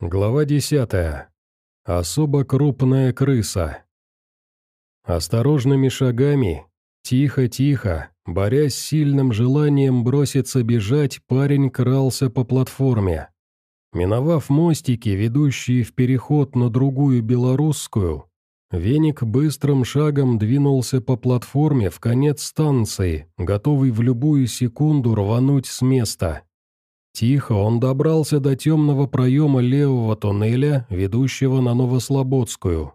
Глава десятая. Особо крупная крыса. Осторожными шагами, тихо-тихо, борясь с сильным желанием броситься бежать, парень крался по платформе. Миновав мостики, ведущие в переход на другую белорусскую, Веник быстрым шагом двинулся по платформе в конец станции, готовый в любую секунду рвануть с места. Тихо он добрался до темного проема левого туннеля, ведущего на Новослободскую.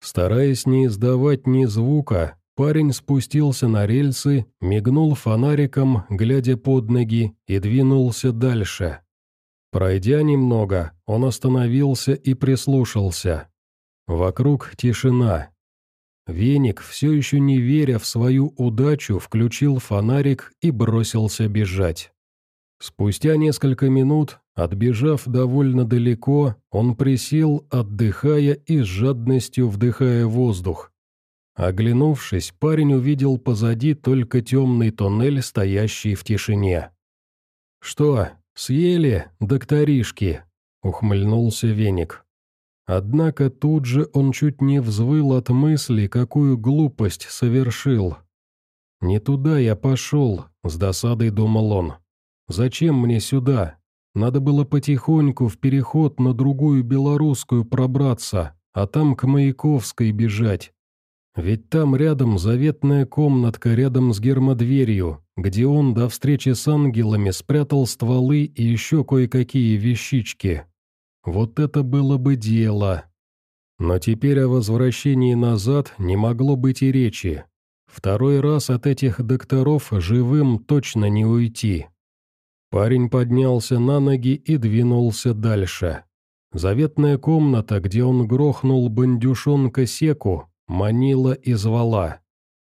Стараясь не издавать ни звука, парень спустился на рельсы, мигнул фонариком, глядя под ноги, и двинулся дальше. Пройдя немного, он остановился и прислушался. Вокруг тишина. Веник, все еще не веря в свою удачу, включил фонарик и бросился бежать. Спустя несколько минут, отбежав довольно далеко, он присел, отдыхая и с жадностью вдыхая воздух. Оглянувшись, парень увидел позади только темный тоннель, стоящий в тишине. «Что, съели, докторишки?» — ухмыльнулся веник. Однако тут же он чуть не взвыл от мысли, какую глупость совершил. «Не туда я пошел», — с досадой думал он. Зачем мне сюда? Надо было потихоньку в переход на другую белорусскую пробраться, а там к Маяковской бежать. Ведь там рядом заветная комнатка рядом с гермодверью, где он до встречи с ангелами спрятал стволы и еще кое-какие вещички. Вот это было бы дело. Но теперь о возвращении назад не могло быть и речи. Второй раз от этих докторов живым точно не уйти. Парень поднялся на ноги и двинулся дальше. Заветная комната, где он грохнул бандюшонка Секу, манила и звала.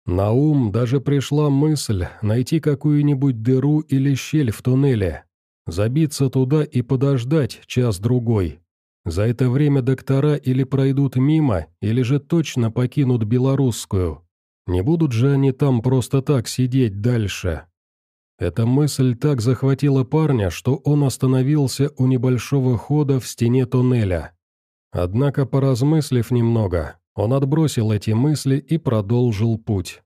На ум даже пришла мысль найти какую-нибудь дыру или щель в туннеле, забиться туда и подождать час-другой. За это время доктора или пройдут мимо, или же точно покинут Белорусскую. Не будут же они там просто так сидеть дальше. Эта мысль так захватила парня, что он остановился у небольшого хода в стене туннеля. Однако, поразмыслив немного, он отбросил эти мысли и продолжил путь.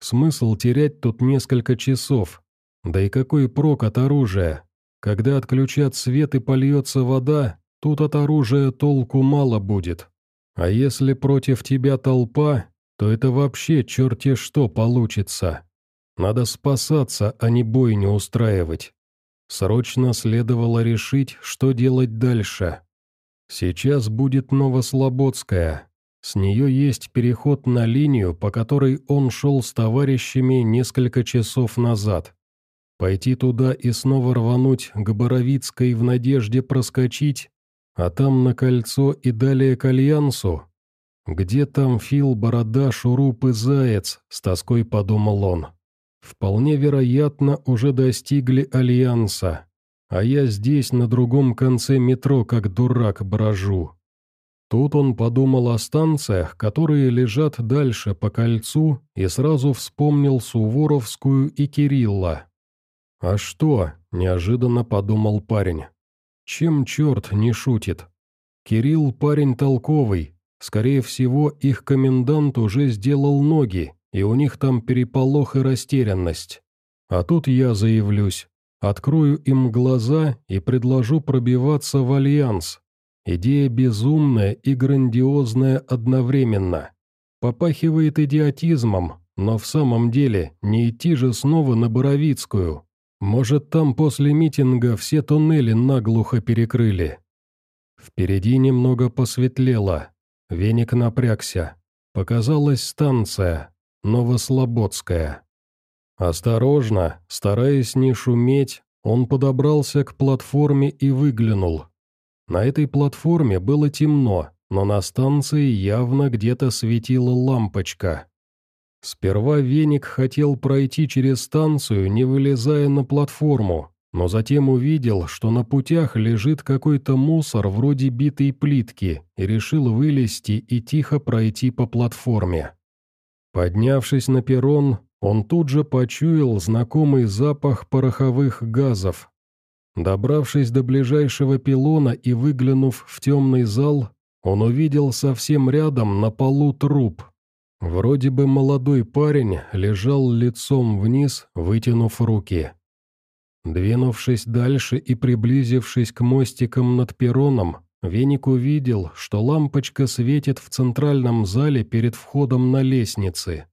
Смысл терять тут несколько часов. Да и какой прок от оружия? Когда отключат свет и польется вода, тут от оружия толку мало будет. А если против тебя толпа, то это вообще черти что получится. Надо спасаться, а не бойню устраивать. Срочно следовало решить, что делать дальше. Сейчас будет Новослободская. С нее есть переход на линию, по которой он шел с товарищами несколько часов назад. Пойти туда и снова рвануть к Боровицкой в надежде проскочить, а там на кольцо и далее к Альянсу? Где там Фил, Борода, Шуруп и Заяц, с тоской подумал он вполне вероятно, уже достигли Альянса, а я здесь на другом конце метро как дурак брожу. Тут он подумал о станциях, которые лежат дальше по кольцу, и сразу вспомнил Суворовскую и Кирилла. «А что?» – неожиданно подумал парень. «Чем черт не шутит? Кирилл парень толковый, скорее всего, их комендант уже сделал ноги, и у них там переполох и растерянность. А тут я заявлюсь, открою им глаза и предложу пробиваться в альянс. Идея безумная и грандиозная одновременно. Попахивает идиотизмом, но в самом деле не идти же снова на Боровицкую. Может, там после митинга все туннели наглухо перекрыли. Впереди немного посветлело. Веник напрягся. Показалась станция, Новослободская. Осторожно, стараясь не шуметь, он подобрался к платформе и выглянул. На этой платформе было темно, но на станции явно где-то светила лампочка. Сперва веник хотел пройти через станцию, не вылезая на платформу, но затем увидел, что на путях лежит какой-то мусор вроде битой плитки, и решил вылезти и тихо пройти по платформе. Поднявшись на перрон, он тут же почуял знакомый запах пороховых газов. Добравшись до ближайшего пилона и выглянув в темный зал, он увидел совсем рядом на полу труп. Вроде бы молодой парень лежал лицом вниз, вытянув руки. Двинувшись дальше и приблизившись к мостикам над перроном, Веник увидел, что лампочка светит в центральном зале перед входом на лестницы.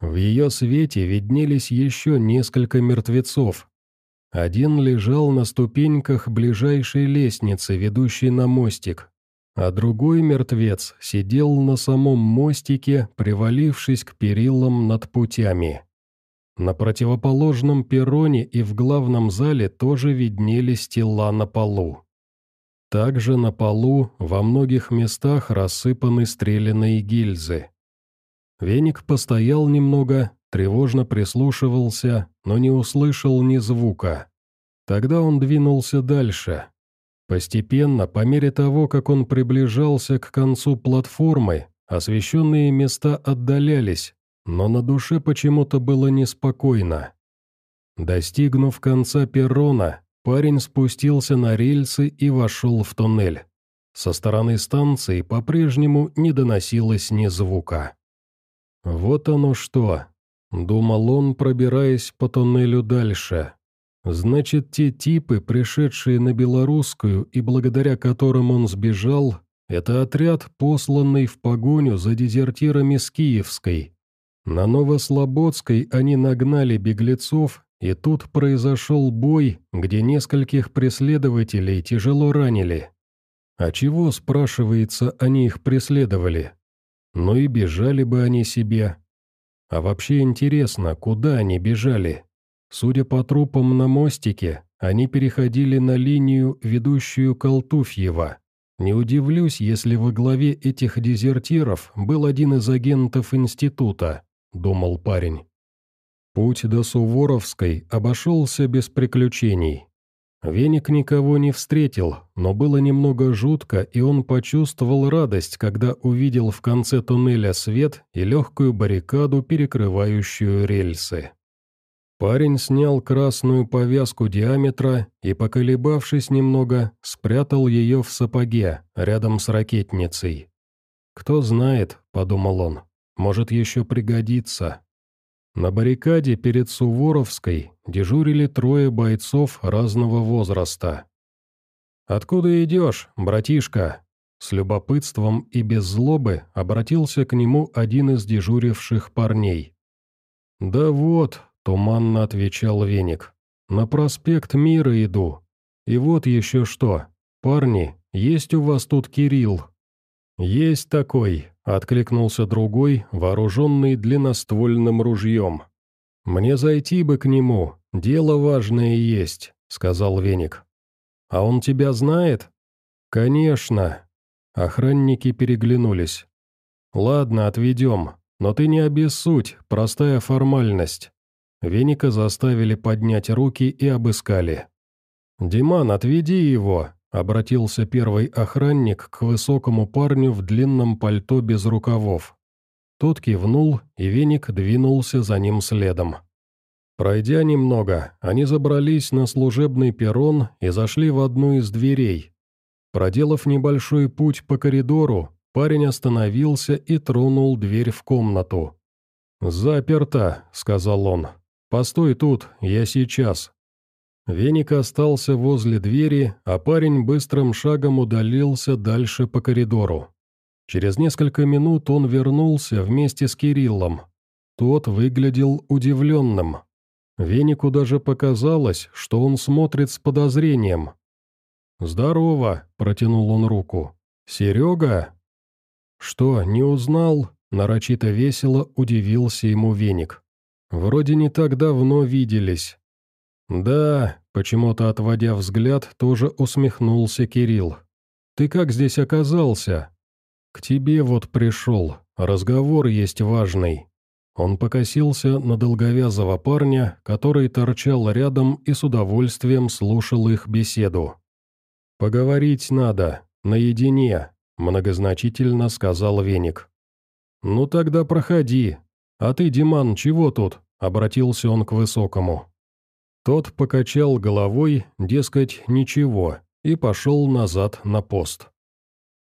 В ее свете виднелись еще несколько мертвецов. Один лежал на ступеньках ближайшей лестницы, ведущей на мостик, а другой мертвец сидел на самом мостике, привалившись к перилам над путями. На противоположном перроне и в главном зале тоже виднелись тела на полу. Также на полу во многих местах рассыпаны стреляные гильзы. Веник постоял немного, тревожно прислушивался, но не услышал ни звука. Тогда он двинулся дальше. Постепенно, по мере того, как он приближался к концу платформы, освещенные места отдалялись, но на душе почему-то было неспокойно. Достигнув конца перрона, Парень спустился на рельсы и вошел в туннель. Со стороны станции по-прежнему не доносилось ни звука. «Вот оно что!» — думал он, пробираясь по туннелю дальше. «Значит, те типы, пришедшие на Белорусскую и благодаря которым он сбежал, это отряд, посланный в погоню за дезертирами с Киевской. На Новослободской они нагнали беглецов и тут произошел бой, где нескольких преследователей тяжело ранили. А чего, спрашивается, они их преследовали? Ну и бежали бы они себе. А вообще интересно, куда они бежали? Судя по трупам на мостике, они переходили на линию, ведущую Колтуфьева. Не удивлюсь, если во главе этих дезертиров был один из агентов института, думал парень. Путь до Суворовской обошелся без приключений. Веник никого не встретил, но было немного жутко, и он почувствовал радость, когда увидел в конце туннеля свет и легкую баррикаду, перекрывающую рельсы. Парень снял красную повязку диаметра и, поколебавшись немного, спрятал ее в сапоге, рядом с ракетницей. «Кто знает», — подумал он, — «может еще пригодится». На баррикаде перед Суворовской дежурили трое бойцов разного возраста. «Откуда идешь, братишка?» С любопытством и без злобы обратился к нему один из дежуривших парней. «Да вот», — туманно отвечал Веник, — «на проспект Мира иду. И вот еще что. Парни, есть у вас тут Кирилл?» «Есть такой», — откликнулся другой, вооруженный длинноствольным ружьем. «Мне зайти бы к нему, дело важное есть», — сказал Веник. «А он тебя знает?» «Конечно». Охранники переглянулись. «Ладно, отведем, но ты не обессудь, простая формальность». Веника заставили поднять руки и обыскали. «Диман, отведи его», Обратился первый охранник к высокому парню в длинном пальто без рукавов. Тот кивнул, и веник двинулся за ним следом. Пройдя немного, они забрались на служебный перрон и зашли в одну из дверей. Проделав небольшой путь по коридору, парень остановился и тронул дверь в комнату. «Заперто», — сказал он. «Постой тут, я сейчас». Веник остался возле двери, а парень быстрым шагом удалился дальше по коридору. Через несколько минут он вернулся вместе с Кириллом. Тот выглядел удивленным. Венику даже показалось, что он смотрит с подозрением. «Здорово», — протянул он руку. «Серега?» «Что, не узнал?» — нарочито весело удивился ему Веник. «Вроде не так давно виделись. «Да», — почему-то отводя взгляд, тоже усмехнулся Кирилл. «Ты как здесь оказался?» «К тебе вот пришел, разговор есть важный». Он покосился на долговязого парня, который торчал рядом и с удовольствием слушал их беседу. «Поговорить надо, наедине», — многозначительно сказал Веник. «Ну тогда проходи. А ты, Диман, чего тут?» — обратился он к Высокому. Тот покачал головой, дескать, ничего, и пошел назад на пост.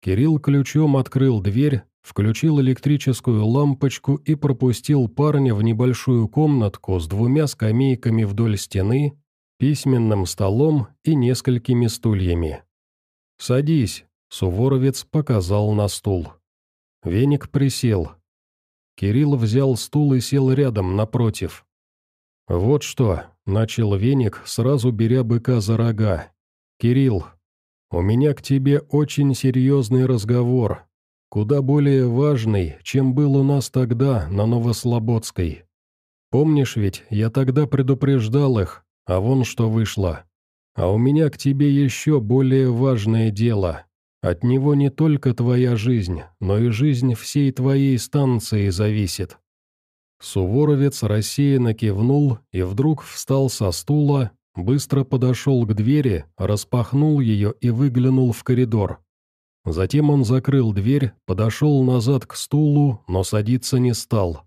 Кирилл ключом открыл дверь, включил электрическую лампочку и пропустил парня в небольшую комнатку с двумя скамейками вдоль стены, письменным столом и несколькими стульями. «Садись», — Суворовец показал на стул. Веник присел. Кирилл взял стул и сел рядом, напротив. «Вот что», — начал Веник, сразу беря быка за рога. «Кирилл, у меня к тебе очень серьезный разговор, куда более важный, чем был у нас тогда на Новослободской. Помнишь ведь, я тогда предупреждал их, а вон что вышло. А у меня к тебе еще более важное дело. От него не только твоя жизнь, но и жизнь всей твоей станции зависит». Суворовец рассеянно кивнул и вдруг встал со стула, быстро подошел к двери, распахнул ее и выглянул в коридор. Затем он закрыл дверь, подошел назад к стулу, но садиться не стал.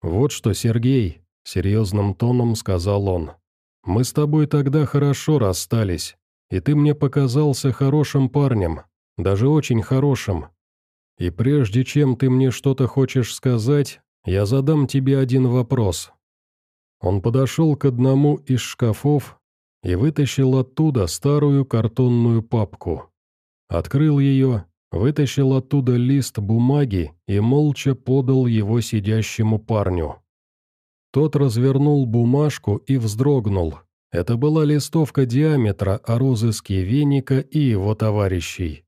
«Вот что, Сергей», — серьезным тоном сказал он, — «мы с тобой тогда хорошо расстались, и ты мне показался хорошим парнем, даже очень хорошим. И прежде чем ты мне что-то хочешь сказать, я задам тебе один вопрос. Он подошел к одному из шкафов и вытащил оттуда старую картонную папку. Открыл ее, вытащил оттуда лист бумаги и молча подал его сидящему парню. Тот развернул бумажку и вздрогнул. Это была листовка диаметра о розыске Веника и его товарищей.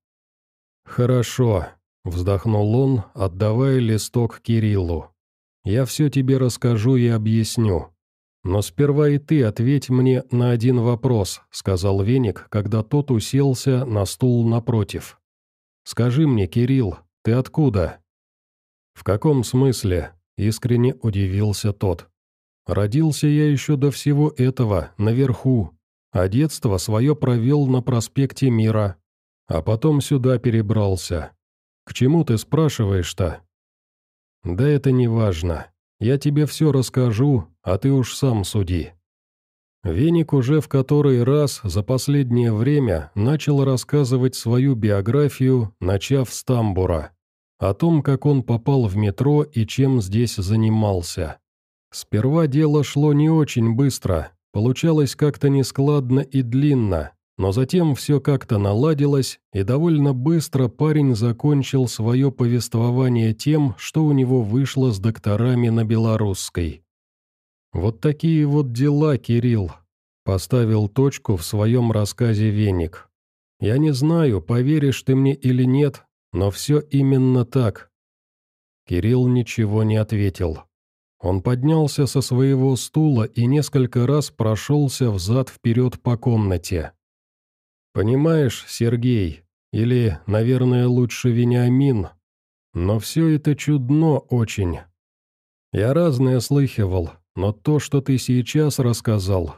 «Хорошо», — вздохнул он, отдавая листок Кириллу. «Я все тебе расскажу и объясню. «Но сперва и ты ответь мне на один вопрос», — сказал Веник, когда тот уселся на стул напротив. «Скажи мне, Кирилл, ты откуда?» «В каком смысле?» — искренне удивился тот. «Родился я еще до всего этого, наверху, а детство свое провел на проспекте Мира, а потом сюда перебрался. К чему ты спрашиваешь-то?» «Да это не важно. Я тебе все расскажу, а ты уж сам суди». Веник уже в который раз за последнее время начал рассказывать свою биографию, начав с тамбура, о том, как он попал в метро и чем здесь занимался. Сперва дело шло не очень быстро, получалось как-то нескладно и длинно, но затем все как-то наладилось, и довольно быстро парень закончил свое повествование тем, что у него вышло с докторами на белорусской. «Вот такие вот дела, Кирилл», — поставил точку в своем рассказе Веник. «Я не знаю, поверишь ты мне или нет, но все именно так». Кирилл ничего не ответил. Он поднялся со своего стула и несколько раз прошелся взад-вперед по комнате. Понимаешь, Сергей, или, наверное, лучше Вениамин, но все это чудно очень. Я разное слыхивал, но то, что ты сейчас рассказал...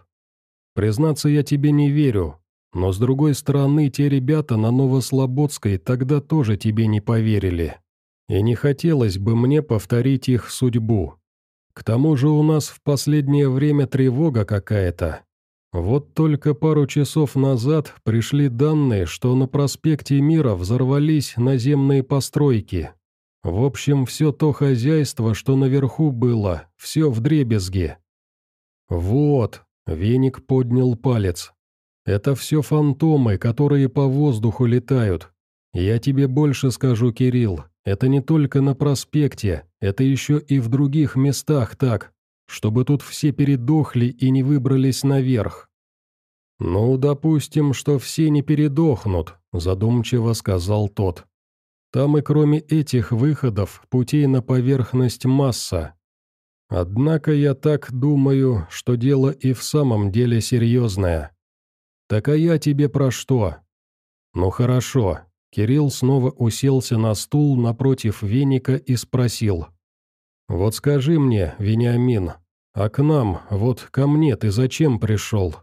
Признаться, я тебе не верю, но с другой стороны, те ребята на Новослободской тогда тоже тебе не поверили. И не хотелось бы мне повторить их судьбу. К тому же у нас в последнее время тревога какая-то. Вот только пару часов назад пришли данные, что на проспекте Мира взорвались наземные постройки. В общем, все то хозяйство, что наверху было, все в дребезге. «Вот», — веник поднял палец, — «это все фантомы, которые по воздуху летают. Я тебе больше скажу, Кирилл, это не только на проспекте, это еще и в других местах так, чтобы тут все передохли и не выбрались наверх. «Ну, допустим, что все не передохнут», – задумчиво сказал тот. «Там и кроме этих выходов путей на поверхность масса. Однако я так думаю, что дело и в самом деле серьезное. Так а я тебе про что?» «Ну хорошо». Кирилл снова уселся на стул напротив веника и спросил. «Вот скажи мне, Вениамин, а к нам, вот ко мне ты зачем пришел?»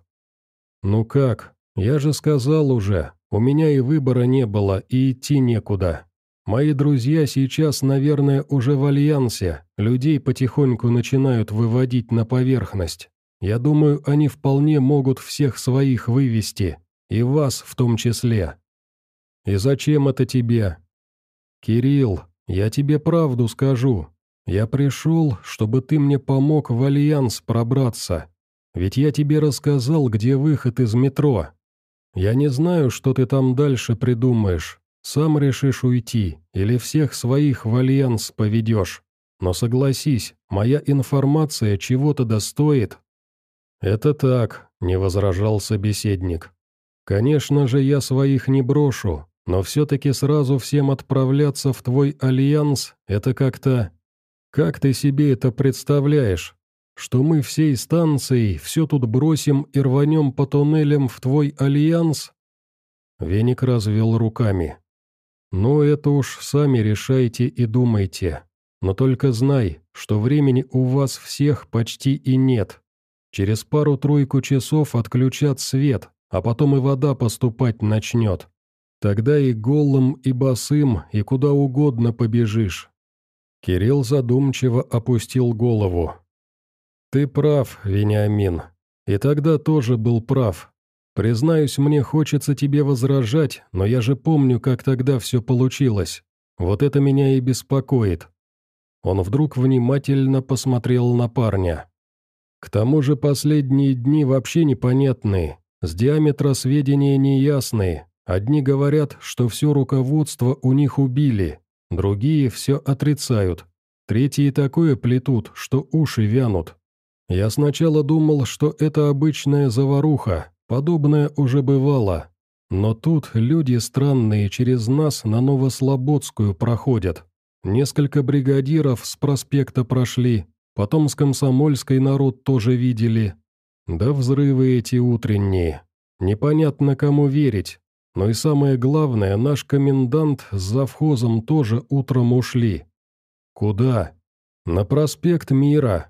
«Ну как? Я же сказал уже, у меня и выбора не было, и идти некуда. Мои друзья сейчас, наверное, уже в альянсе, людей потихоньку начинают выводить на поверхность. Я думаю, они вполне могут всех своих вывести, и вас в том числе. И зачем это тебе? Кирилл, я тебе правду скажу. Я пришел, чтобы ты мне помог в Альянс пробраться. Ведь я тебе рассказал, где выход из метро. Я не знаю, что ты там дальше придумаешь. Сам решишь уйти или всех своих в Альянс поведешь. Но согласись, моя информация чего-то да стоит». «Это так», — не возражал собеседник. «Конечно же, я своих не брошу, но все-таки сразу всем отправляться в твой альянс — это как-то... Как ты себе это представляешь? Что мы всей станцией все тут бросим и рванем по туннелям в твой альянс?» Веник развел руками. «Ну, это уж сами решайте и думайте. Но только знай, что времени у вас всех почти и нет. Через пару-тройку часов отключат свет, а потом и вода поступать начнет. Тогда и голым, и босым, и куда угодно побежишь». Кирилл задумчиво опустил голову. «Ты прав, Вениамин. И тогда тоже был прав. Признаюсь, мне хочется тебе возражать, но я же помню, как тогда все получилось. Вот это меня и беспокоит. Он вдруг внимательно посмотрел на парня. К тому же последние дни вообще непонятные, с диаметра сведения неясные. Одни говорят, что все руководство у них убили, другие все отрицают, третьи такое плетут, что уши вянут. Я сначала думал, что это обычная заваруха, подобное уже бывало. Но тут люди странные через нас на Новослободскую проходят. Несколько бригадиров с проспекта прошли, потом с Комсомольской народ тоже видели. Да взрывы эти утренние. Непонятно, кому верить. Но и самое главное, наш комендант с завхозом тоже утром ушли. Куда? На проспект Мира.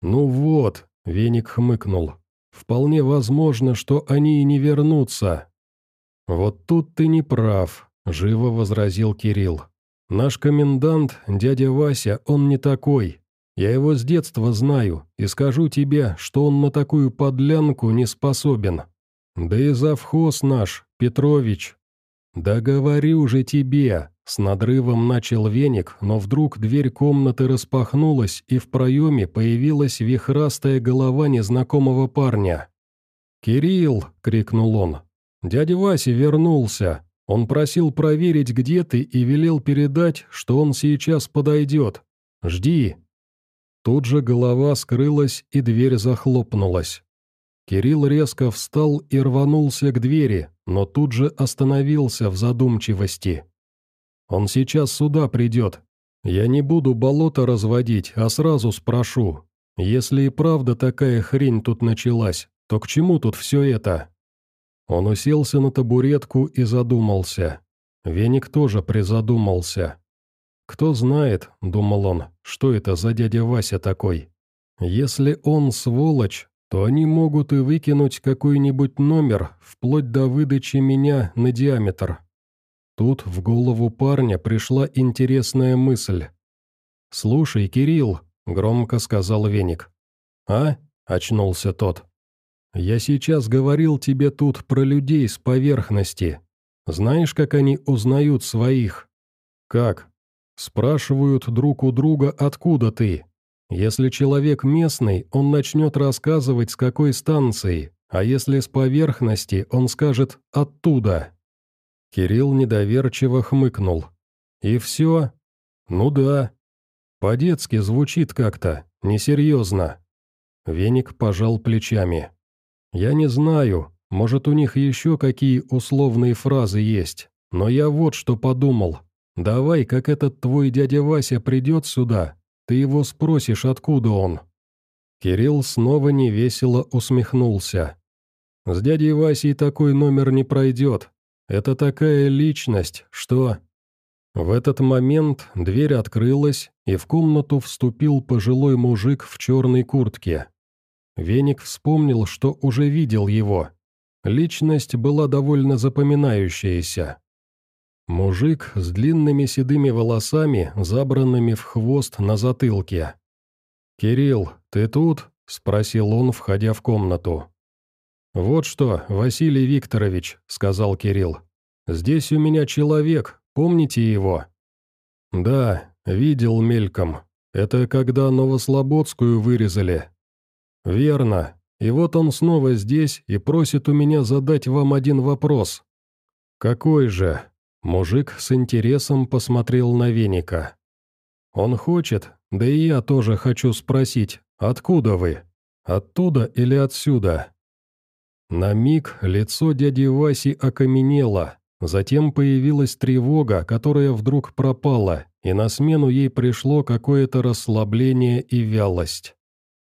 Ну вот, Веник хмыкнул. Вполне возможно, что они и не вернутся. Вот тут ты не прав, живо возразил Кирилл. «Наш комендант, дядя Вася, он не такой. Я его с детства знаю, и скажу тебе, что он на такую подлянку не способен. Да и завхоз наш, Петрович». «Да говорю же тебе!» С надрывом начал веник, но вдруг дверь комнаты распахнулась, и в проеме появилась вихрастая голова незнакомого парня. «Кирилл!» — крикнул он. «Дядя Вася вернулся!» Он просил проверить, где ты, и велел передать, что он сейчас подойдет. Жди». Тут же голова скрылась, и дверь захлопнулась. Кирилл резко встал и рванулся к двери, но тут же остановился в задумчивости. «Он сейчас сюда придет. Я не буду болото разводить, а сразу спрошу. Если и правда такая хрень тут началась, то к чему тут все это?» Он уселся на табуретку и задумался. Веник тоже призадумался. «Кто знает», — думал он, — «что это за дядя Вася такой? Если он сволочь, то они могут и выкинуть какой-нибудь номер, вплоть до выдачи меня на диаметр». Тут в голову парня пришла интересная мысль. «Слушай, Кирилл», — громко сказал Веник. «А?» — очнулся тот. «Я сейчас говорил тебе тут про людей с поверхности. Знаешь, как они узнают своих?» «Как?» «Спрашивают друг у друга, откуда ты. Если человек местный, он начнет рассказывать, с какой станции, а если с поверхности, он скажет «оттуда». Кирилл недоверчиво хмыкнул. «И все?» «Ну да». «По-детски звучит как-то, несерьезно». Веник пожал плечами. «Я не знаю, может, у них еще какие условные фразы есть, но я вот что подумал. Давай, как этот твой дядя Вася придет сюда, ты его спросишь, откуда он». Кирилл снова невесело усмехнулся. «С дядей Васей такой номер не пройдет. Это такая личность, что...» В этот момент дверь открылась, и в комнату вступил пожилой мужик в черной куртке. Веник вспомнил, что уже видел его. Личность была довольно запоминающаяся. Мужик с длинными седыми волосами, забранными в хвост на затылке. «Кирилл, ты тут?» — спросил он, входя в комнату. «Вот что, Василий Викторович», — сказал Кирилл. «Здесь у меня человек, помните его?» «Да, видел мельком. Это когда Новослободскую вырезали». «Верно. И вот он снова здесь и просит у меня задать вам один вопрос». «Какой же?» Мужик с интересом посмотрел на веника. «Он хочет, да и я тоже хочу спросить, откуда вы? Оттуда или отсюда?» На миг лицо дяди Васи окаменело, затем появилась тревога, которая вдруг пропала, и на смену ей пришло какое-то расслабление и вялость.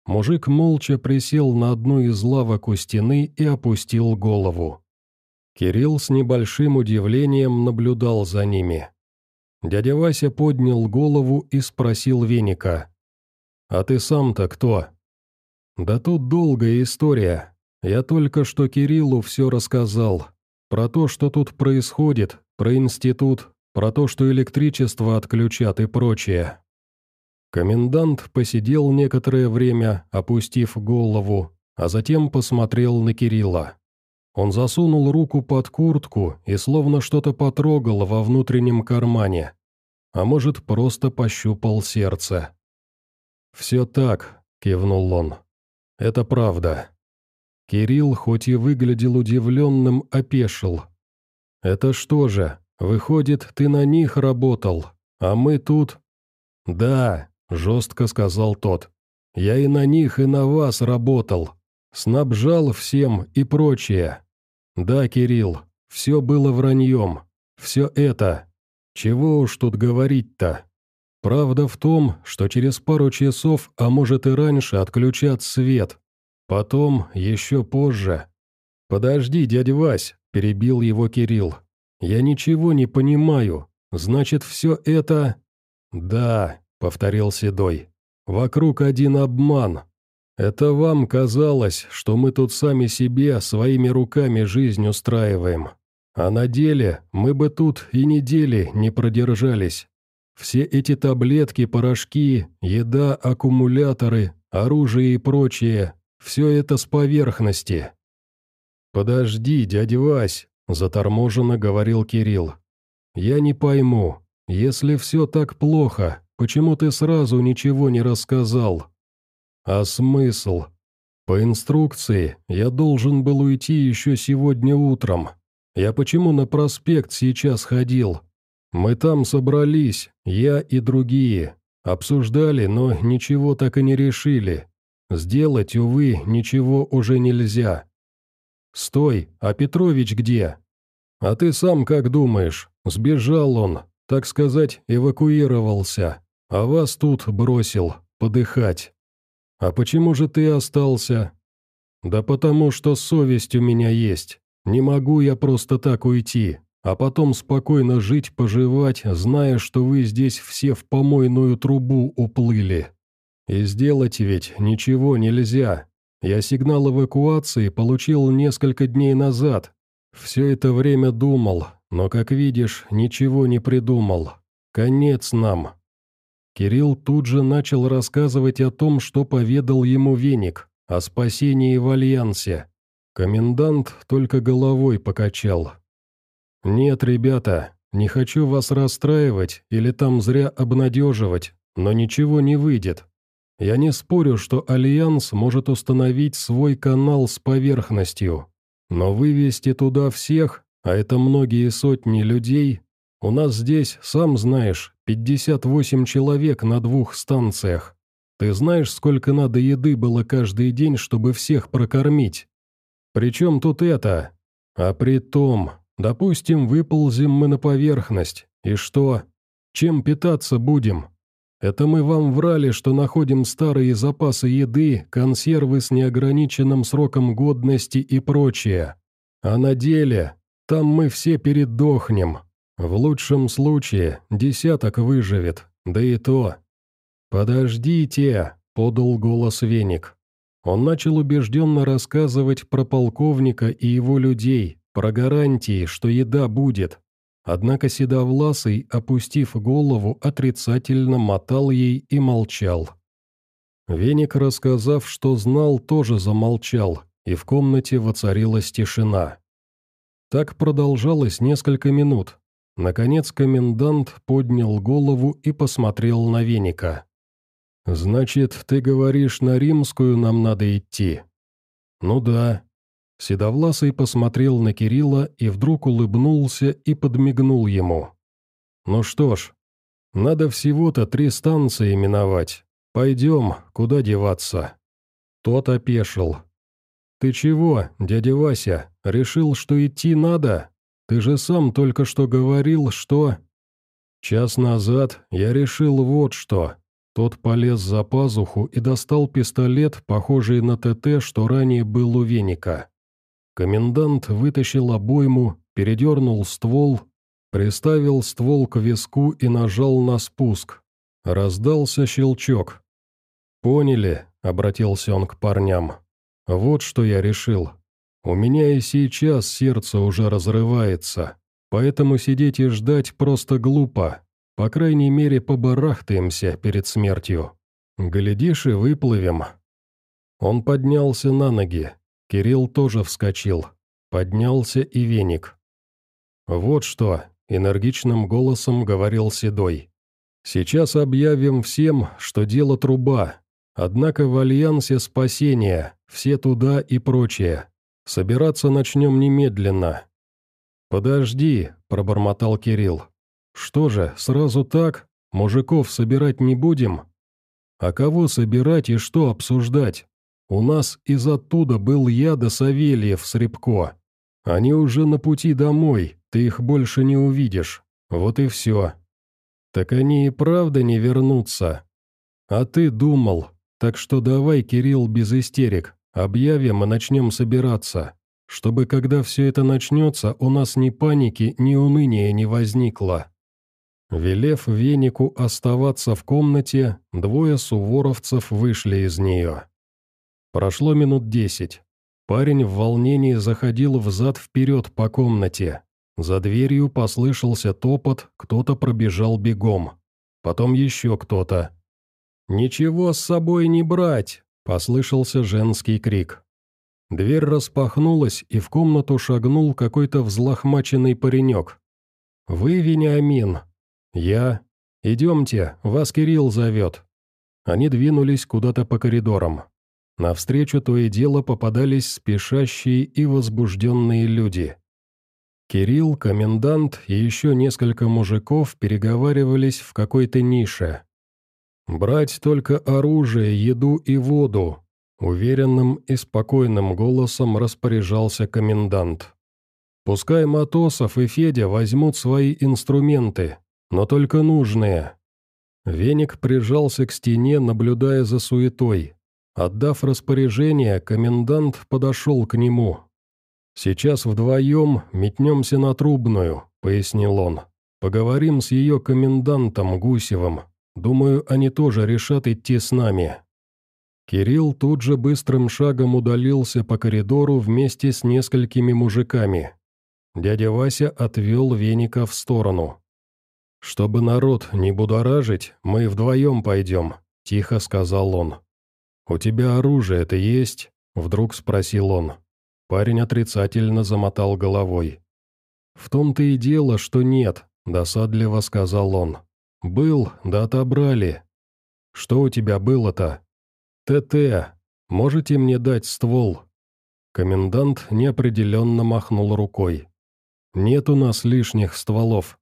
Мужик молча присел на одну из лавок у стены и опустил голову. Кирилл с небольшим удивлением наблюдал за ними. Дядя Вася поднял голову и спросил Веника. «А ты сам-то кто?» «Да тут долгая история. Я только что Кириллу все рассказал. Про то, что тут происходит, про институт, про то, что электричество отключат и прочее». Комендант посидел некоторое время, опустив голову, а затем посмотрел на Кирилла. Он засунул руку под куртку и словно что-то потрогал во внутреннем кармане. А может, просто пощупал сердце. «Все так», — кивнул он. «Это правда». Кирилл, хоть и выглядел удивленным, опешил. «Это что же, выходит, ты на них работал, а мы тут...» «Да», — жестко сказал тот. «Я и на них, и на вас работал. Снабжал всем и прочее. «Да, Кирилл, все было враньем. Все это. Чего уж тут говорить-то? Правда в том, что через пару часов, а может и раньше, отключат свет. Потом, еще позже. «Подожди, дядя Вась», — перебил его Кирилл. «Я ничего не понимаю. Значит, все это...» «Да», — повторил Седой. «Вокруг один обман. Это вам казалось, что мы тут сами себе своими руками жизнь устраиваем. А на деле мы бы тут и недели не продержались. Все эти таблетки, порошки, еда, аккумуляторы, оружие и прочее – все это с поверхности. «Подожди, дядя Вась», – заторможенно говорил Кирилл. «Я не пойму, если все так плохо, почему ты сразу ничего не рассказал?» А смысл? По инструкции я должен был уйти еще сегодня утром. Я почему на проспект сейчас ходил? Мы там собрались, я и другие. Обсуждали, но ничего так и не решили. Сделать, увы, ничего уже нельзя. Стой, а Петрович где? А ты сам как думаешь? Сбежал он, так сказать, эвакуировался, а вас тут бросил, подыхать. «А почему же ты остался?» «Да потому что совесть у меня есть. Не могу я просто так уйти, а потом спокойно жить-поживать, зная, что вы здесь все в помойную трубу уплыли. И сделать ведь ничего нельзя. Я сигнал эвакуации получил несколько дней назад. Все это время думал, но, как видишь, ничего не придумал. Конец нам, Кирилл тут же начал рассказывать о том, что поведал ему веник, о спасении в Альянсе. Комендант только головой покачал. «Нет, ребята, не хочу вас расстраивать или там зря обнадеживать, но ничего не выйдет. Я не спорю, что Альянс может установить свой канал с поверхностью, но вывести туда всех, а это многие сотни людей, у нас здесь, сам знаешь, 58 человек на двух станциях. Ты знаешь, сколько надо еды было каждый день, чтобы всех прокормить? Причем тут это? А при том, допустим, выползем мы на поверхность, и что? Чем питаться будем? Это мы вам врали, что находим старые запасы еды, консервы с неограниченным сроком годности и прочее. А на деле, там мы все передохнем, в лучшем случае десяток выживет, да и то. «Подождите!» — подал голос Веник. Он начал убежденно рассказывать про полковника и его людей, про гарантии, что еда будет. Однако Седовласый, опустив голову, отрицательно мотал ей и молчал. Веник, рассказав, что знал, тоже замолчал, и в комнате воцарилась тишина. Так продолжалось несколько минут. Наконец комендант поднял голову и посмотрел на Веника. «Значит, ты говоришь, на Римскую нам надо идти?» «Ну да». Седовласый посмотрел на Кирилла и вдруг улыбнулся и подмигнул ему. «Ну что ж, надо всего-то три станции миновать. Пойдем, куда деваться?» Тот опешил. «Ты чего, дядя Вася, решил, что идти надо? Ты же сам только что говорил, что...» «Час назад я решил вот что», тот полез за пазуху и достал пистолет, похожий на ТТ, что ранее был у веника. Комендант вытащил обойму, передернул ствол, приставил ствол к виску и нажал на спуск. Раздался щелчок. «Поняли», — обратился он к парням. «Вот что я решил. У меня и сейчас сердце уже разрывается, поэтому сидеть и ждать просто глупо. По крайней мере, побарахтаемся перед смертью. Глядишь и выплывем». Он поднялся на ноги. Кирилл тоже вскочил. Поднялся и веник. «Вот что», — энергичным голосом говорил Седой. «Сейчас объявим всем, что дело труба. Однако в Альянсе спасения, все туда и прочее. Собираться начнем немедленно». «Подожди», — пробормотал Кирилл. «Что же, сразу так? Мужиков собирать не будем?» «А кого собирать и что обсуждать? У нас из оттуда был я до Савельев с Рябко. Они уже на пути домой, ты их больше не увидишь. Вот и все». «Так они и правда не вернутся?» «А ты думал. Так что давай, Кирилл, без истерик. Объявим и начнем собираться. Чтобы, когда все это начнется, у нас ни паники, ни уныния не возникло». Велев венику оставаться в комнате, двое суворовцев вышли из нее. Прошло минут десять. Парень в волнении заходил взад-вперед по комнате. За дверью послышался топот, кто-то пробежал бегом. Потом еще кто-то. «Ничего с собой не брать!» – послышался женский крик. Дверь распахнулась, и в комнату шагнул какой-то взлохмаченный паренек. «Вы, Вениамин, «Я? Идемте, вас Кирилл зовет». Они двинулись куда-то по коридорам. Навстречу то и дело попадались спешащие и возбужденные люди. Кирилл, комендант и еще несколько мужиков переговаривались в какой-то нише. «Брать только оружие, еду и воду», — уверенным и спокойным голосом распоряжался комендант. «Пускай Матосов и Федя возьмут свои инструменты, но только нужные». Веник прижался к стене, наблюдая за суетой. Отдав распоряжение, комендант подошел к нему. «Сейчас вдвоем метнемся на Трубную», — пояснил он. «Поговорим с ее комендантом Гусевым. Думаю, они тоже решат идти с нами». Кирилл тут же быстрым шагом удалился по коридору вместе с несколькими мужиками. Дядя Вася отвел Веника в сторону. «Чтобы народ не будоражить, мы вдвоем пойдем», — тихо сказал он. «У тебя оружие-то есть?» — вдруг спросил он. Парень отрицательно замотал головой. «В том-то и дело, что нет», — досадливо сказал он. «Был, да отобрали». «Что у тебя было-то?» «ТТ. Можете мне дать ствол?» Комендант неопределенно махнул рукой. «Нет у нас лишних стволов.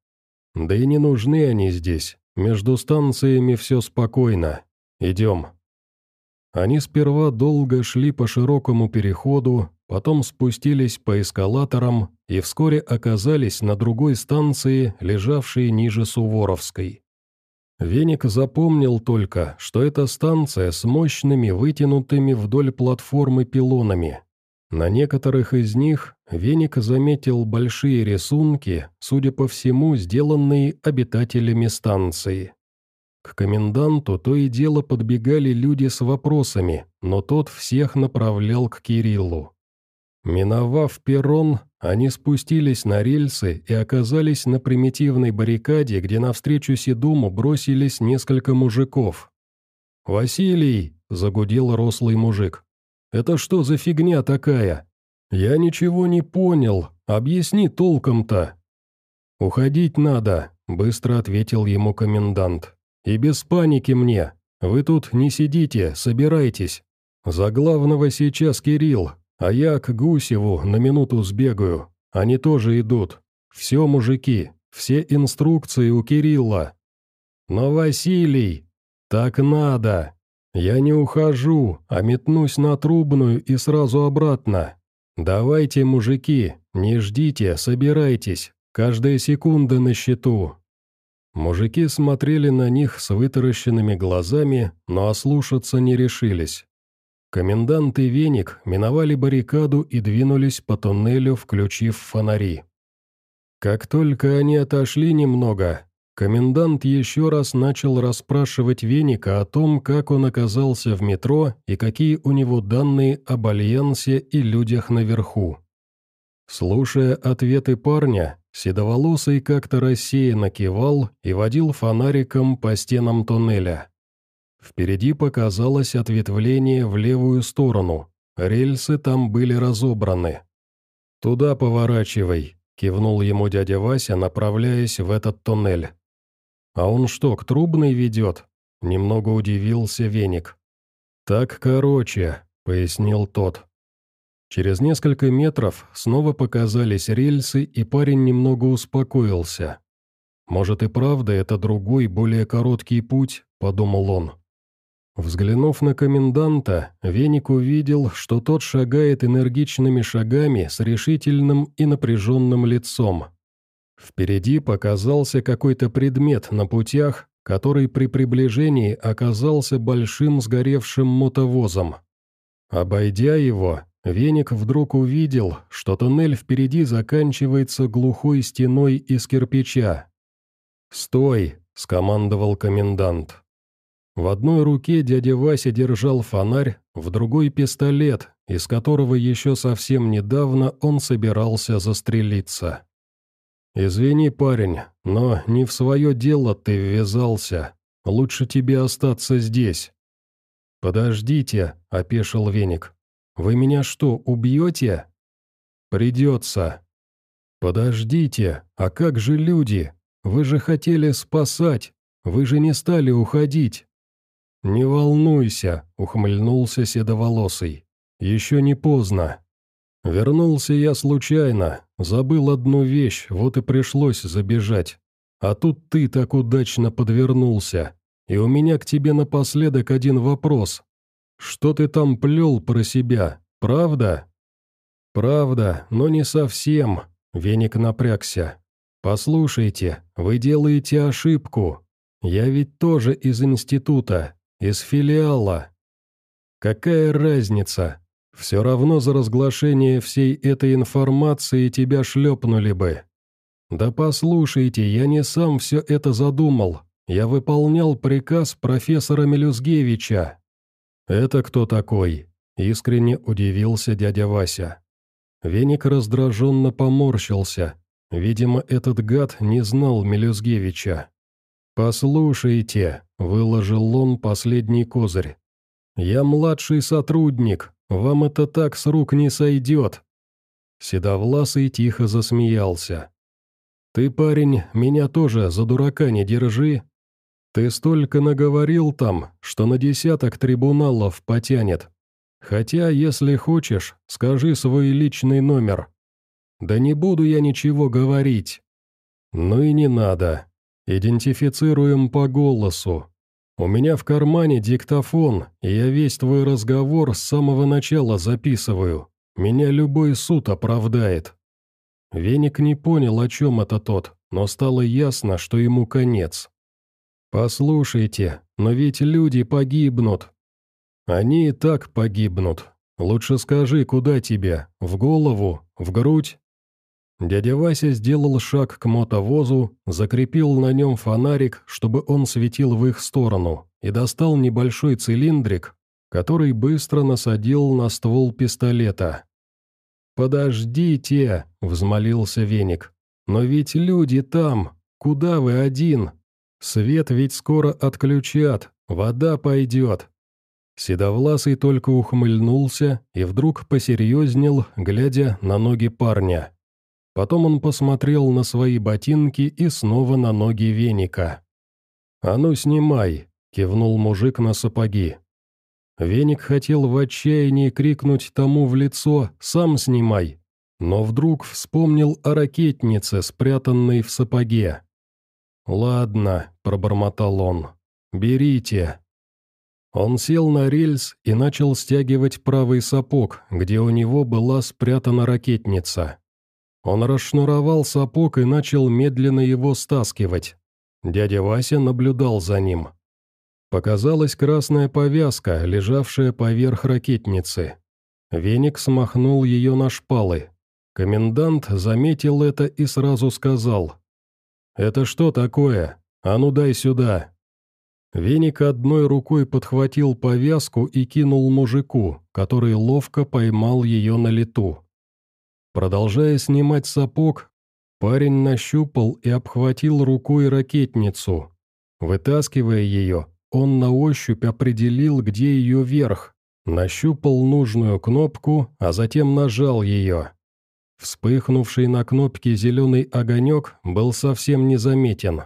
Да и не нужны они здесь. Между станциями все спокойно. Идем. Они сперва долго шли по широкому переходу, потом спустились по эскалаторам и вскоре оказались на другой станции, лежавшей ниже Суворовской. Веник запомнил только, что это станция с мощными вытянутыми вдоль платформы пилонами. На некоторых из них Веник заметил большие рисунки, судя по всему, сделанные обитателями станции. К коменданту то и дело подбегали люди с вопросами, но тот всех направлял к Кириллу. Миновав перрон, они спустились на рельсы и оказались на примитивной баррикаде, где навстречу Седому бросились несколько мужиков. «Василий!» – загудел рослый мужик. «Это что за фигня такая? Я ничего не понял. Объясни толком-то». «Уходить надо», – быстро ответил ему комендант. «И без паники мне. Вы тут не сидите, собирайтесь. За главного сейчас Кирилл, а я к Гусеву на минуту сбегаю. Они тоже идут. Все, мужики, все инструкции у Кирилла. Но Василий, так надо. Я не ухожу, а метнусь на трубную и сразу обратно. Давайте, мужики, не ждите, собирайтесь. Каждая секунда на счету. Мужики смотрели на них с вытаращенными глазами, но ослушаться не решились. Комендант и веник миновали баррикаду и двинулись по туннелю, включив фонари. Как только они отошли немного, комендант еще раз начал расспрашивать Веника о том, как он оказался в метро и какие у него данные об Альянсе и людях наверху. Слушая ответы парня, Седоволосый как-то рассеянно кивал и водил фонариком по стенам туннеля. Впереди показалось ответвление в левую сторону, рельсы там были разобраны. «Туда поворачивай», — кивнул ему дядя Вася, направляясь в этот туннель. «А он что, к трубной ведет?» — немного удивился веник. «Так короче», — пояснил тот. Через несколько метров снова показались рельсы, и парень немного успокоился. «Может и правда это другой, более короткий путь?» – подумал он. Взглянув на коменданта, Веник увидел, что тот шагает энергичными шагами с решительным и напряженным лицом. Впереди показался какой-то предмет на путях, который при приближении оказался большим сгоревшим мотовозом. Обойдя его, Веник вдруг увидел, что туннель впереди заканчивается глухой стеной из кирпича. «Стой!» – скомандовал комендант. В одной руке дядя Вася держал фонарь, в другой – пистолет, из которого еще совсем недавно он собирался застрелиться. «Извини, парень, но не в свое дело ты ввязался. Лучше тебе остаться здесь». «Подождите», – опешил Веник. «Вы меня что, убьете?» «Придется». «Подождите, а как же люди? Вы же хотели спасать, вы же не стали уходить». «Не волнуйся», — ухмыльнулся Седоволосый. «Еще не поздно. Вернулся я случайно, забыл одну вещь, вот и пришлось забежать. А тут ты так удачно подвернулся. И у меня к тебе напоследок один вопрос. Что ты там плел про себя, правда?» «Правда, но не совсем», — Веник напрягся. «Послушайте, вы делаете ошибку. Я ведь тоже из института, из филиала. Какая разница? Все равно за разглашение всей этой информации тебя шлепнули бы. Да послушайте, я не сам все это задумал. Я выполнял приказ профессора Мелюзгевича. «Это кто такой?» – искренне удивился дядя Вася. Веник раздраженно поморщился. Видимо, этот гад не знал Мелюзгевича. «Послушайте», — выложил он последний козырь. «Я младший сотрудник, вам это так с рук не сойдет». Седовласый тихо засмеялся. «Ты, парень, меня тоже за дурака не держи. Ты столько наговорил там, что на десяток трибуналов потянет. Хотя, если хочешь, скажи свой личный номер». «Да не буду я ничего говорить». «Ну и не надо. Идентифицируем по голосу. У меня в кармане диктофон, и я весь твой разговор с самого начала записываю. Меня любой суд оправдает». Веник не понял, о чем это тот, но стало ясно, что ему конец. «Послушайте, но ведь люди погибнут». «Они и так погибнут. Лучше скажи, куда тебе? В голову? В грудь?» Дядя Вася сделал шаг к мотовозу, закрепил на нем фонарик, чтобы он светил в их сторону, и достал небольшой цилиндрик, который быстро насадил на ствол пистолета. «Подождите!» — взмолился Веник. «Но ведь люди там! Куда вы один? Свет ведь скоро отключат, Вода пойдет». Седовласый только ухмыльнулся и вдруг посерьезнел, глядя на ноги парня. Потом он посмотрел на свои ботинки и снова на ноги веника. «А ну, снимай!» — кивнул мужик на сапоги. Веник хотел в отчаянии крикнуть тому в лицо «Сам снимай!», но вдруг вспомнил о ракетнице, спрятанной в сапоге. «Ладно», — пробормотал он, — «берите». Он сел на рельс и начал стягивать правый сапог, где у него была спрятана ракетница. Он расшнуровал сапог и начал медленно его стаскивать. Дядя Вася наблюдал за ним. Показалась красная повязка, лежавшая поверх ракетницы. Веник смахнул ее на шпалы. Комендант заметил это и сразу сказал. «Это что такое? А ну дай сюда!» Веник одной рукой подхватил повязку и кинул мужику, который ловко поймал ее на лету. Продолжая снимать сапог, парень нащупал и обхватил рукой ракетницу. Вытаскивая ее, он на ощупь определил, где ее верх, нащупал нужную кнопку, а затем нажал ее. Вспыхнувший на кнопке зеленый огонек был совсем незаметен.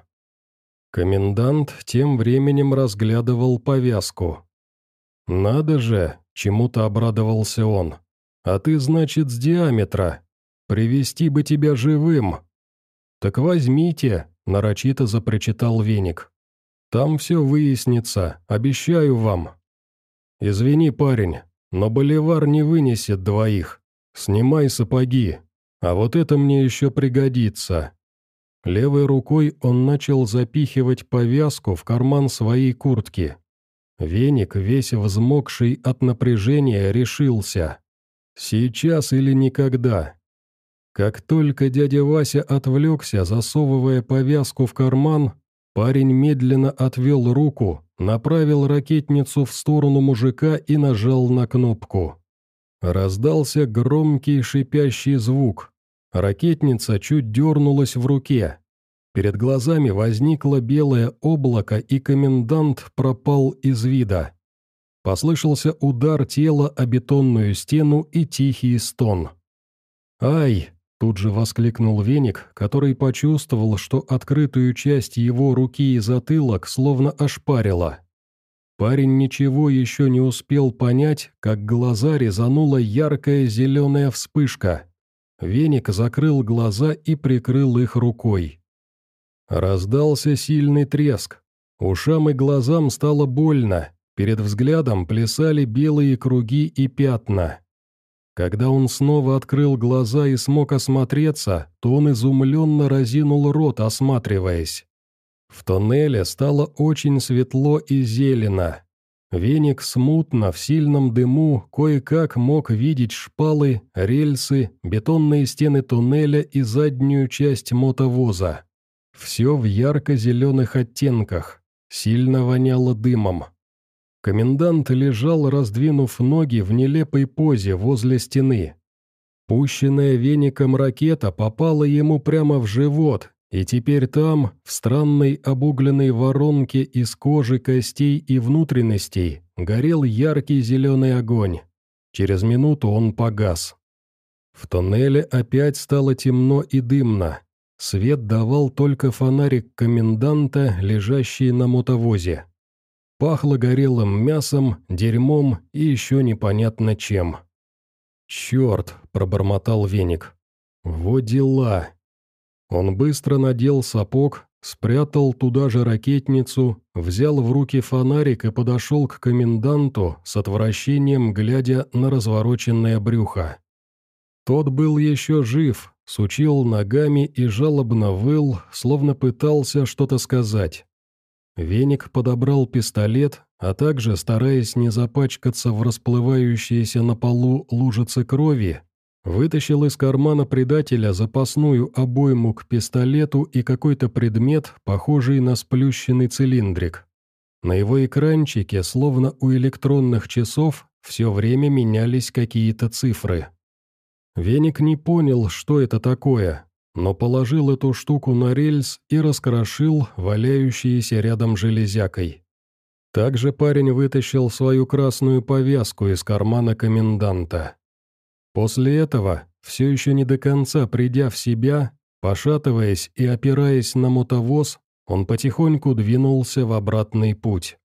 Комендант тем временем разглядывал повязку. «Надо же!» — чему-то обрадовался он. «А ты, значит, с диаметра. Привести бы тебя живым!» «Так возьмите!» — нарочито запричитал веник. Там все выяснится, обещаю вам. Извини, парень, но боливар не вынесет двоих. Снимай сапоги, а вот это мне еще пригодится». Левой рукой он начал запихивать повязку в карман своей куртки. Веник, весь взмокший от напряжения, решился. «Сейчас или никогда». Как только дядя Вася отвлекся, засовывая повязку в карман, Парень медленно отвел руку, направил ракетницу в сторону мужика и нажал на кнопку. Раздался громкий шипящий звук. Ракетница чуть дернулась в руке. Перед глазами возникло белое облако, и комендант пропал из вида. Послышался удар тела о бетонную стену и тихий стон. «Ай!» Тут же воскликнул веник, который почувствовал, что открытую часть его руки и затылок словно ошпарило. Парень ничего еще не успел понять, как глаза резанула яркая зеленая вспышка. Веник закрыл глаза и прикрыл их рукой. Раздался сильный треск. Ушам и глазам стало больно, перед взглядом плясали белые круги и пятна. Когда он снова открыл глаза и смог осмотреться, то он изумленно разинул рот, осматриваясь. В тоннеле стало очень светло и зелено. Веник смутно, в сильном дыму, кое-как мог видеть шпалы, рельсы, бетонные стены туннеля и заднюю часть мотовоза. Все в ярко-зеленых оттенках, сильно воняло дымом. Комендант лежал, раздвинув ноги в нелепой позе возле стены. Пущенная веником ракета попала ему прямо в живот, и теперь там, в странной обугленной воронке из кожи, костей и внутренностей, горел яркий зеленый огонь. Через минуту он погас. В тоннеле опять стало темно и дымно. Свет давал только фонарик коменданта, лежащий на мотовозе. Пахло горелым мясом, дерьмом и еще непонятно чем. «Черт!» – пробормотал веник. «Во дела!» Он быстро надел сапог, спрятал туда же ракетницу, взял в руки фонарик и подошел к коменданту с отвращением, глядя на развороченное брюхо. Тот был еще жив, сучил ногами и жалобно выл, словно пытался что-то сказать. Веник подобрал пистолет, а также, стараясь не запачкаться в расплывающейся на полу лужице крови, вытащил из кармана предателя запасную обойму к пистолету и какой-то предмет, похожий на сплющенный цилиндрик. На его экранчике, словно у электронных часов, все время менялись какие-то цифры. Веник не понял, что это такое, но положил эту штуку на рельс и раскрошил валяющиеся рядом железякой. Также парень вытащил свою красную повязку из кармана коменданта. После этого, все еще не до конца придя в себя, пошатываясь и опираясь на мотовоз, он потихоньку двинулся в обратный путь.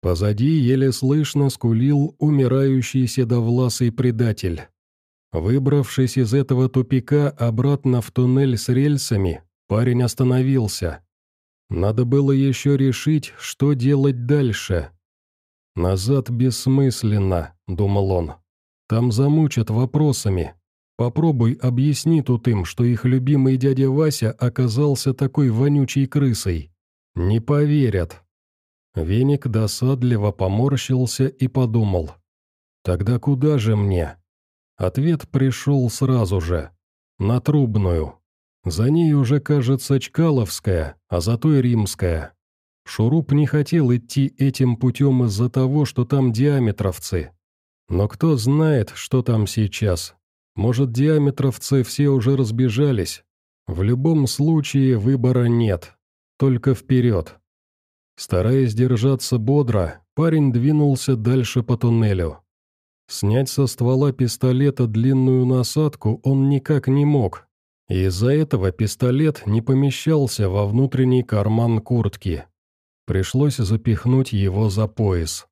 Позади еле слышно скулил умирающий седовласый предатель. Выбравшись из этого тупика обратно в туннель с рельсами, парень остановился. Надо было еще решить, что делать дальше. «Назад бессмысленно», — думал он. «Там замучат вопросами. Попробуй объясни тут им, что их любимый дядя Вася оказался такой вонючей крысой. Не поверят». Веник досадливо поморщился и подумал. «Тогда куда же мне?» Ответ пришел сразу же. На Трубную. За ней уже, кажется, Чкаловская, а за той Римская. Шуруп не хотел идти этим путем из-за того, что там диаметровцы. Но кто знает, что там сейчас. Может, диаметровцы все уже разбежались. В любом случае выбора нет. Только вперед. Стараясь держаться бодро, парень двинулся дальше по туннелю. Снять со ствола пистолета длинную насадку он никак не мог, и из-за этого пистолет не помещался во внутренний карман куртки. Пришлось запихнуть его за пояс.